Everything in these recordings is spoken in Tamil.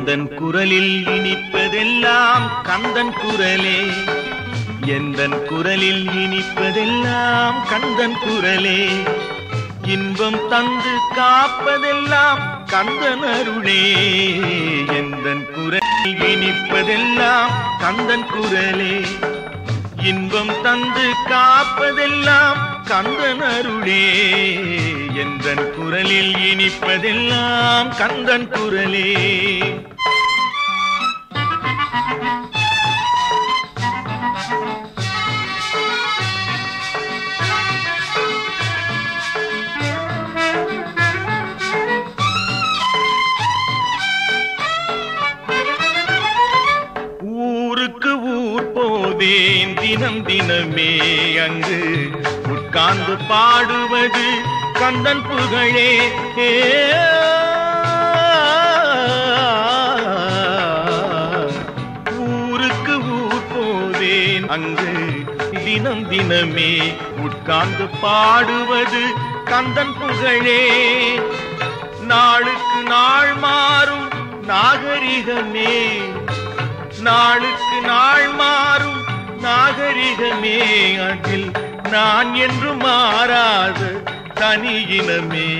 எந்தன் குரலில் இனிப்பதெல்லாம் கந்தன் குரலே. எந்தன் குரலில் இனிப்பதெல்லாம் கந்தன் குரலே. இன்பம் தந்து காப்பதெல்லாம் கந்தன் அருளே. எந்தன் குரலில் இனிப்பதெல்லாம் கந்தன் குரலே. இன்பம் தந்து காப்பதெல்லாம் கந்தன் அருளே. எந்தன் குரலில் இனிப்பதெல்லாம் கந்தன் குரலே. ஊருக்கு தினம் தினமே அங்கு உட்கார்ந்து பாடுவது கந்தன் புகழே ஏ. ஊருக்கு ஊர் போவேன் அங்கு தினம் தினமே உட்கார்ந்து பாடுவது கந்தன் புகழே நாளுக்கு நாள் மாறும் நாகரிகமே நாளுக்கு நாள் மாறும். நாகரிகமே அதில் நான் என்று மாறாத தனியினமே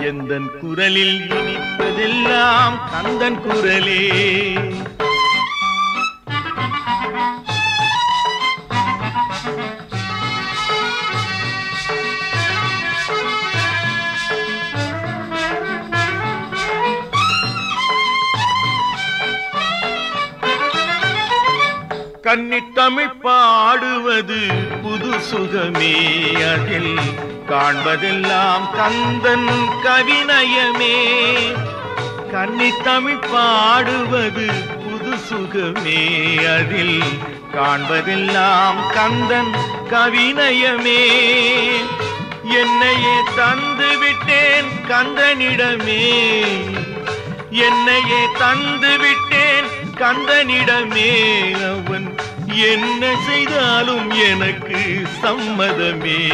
எந்தன் குரலில் இனிப்பதெல்லாம் கந்தன் குரலே. கன்னித்தமிழ் பாடுவது புது சுகமே. அதில் காண்பதெல்லாம் கந்தன் கவிநயமே. கன்னித்தமிழ் பாடுவது புது சுகமே. அதில் காண்பதெல்லாம் கந்தன் கவிநயமே. என்னையே தந்து விட்டேன் கந்தனிடமே. என்னையே தந்து விட்டேன் கந்தனிடமே. அவன் என்ன செய்தாலும் எனக்கு சம்மதமே.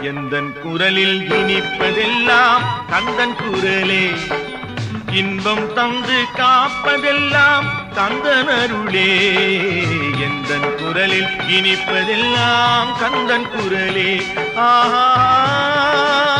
எந்தன் குரலில் இனிப்பதெல்லாம் தந்தன் குரலே. இன்பம் தந்து காப்பதெல்லாம் தந்தன் அருளே. எந்தன் குரலில் இனிப்பதெல்லாம் கந்தன் குரலே. ஆஹா.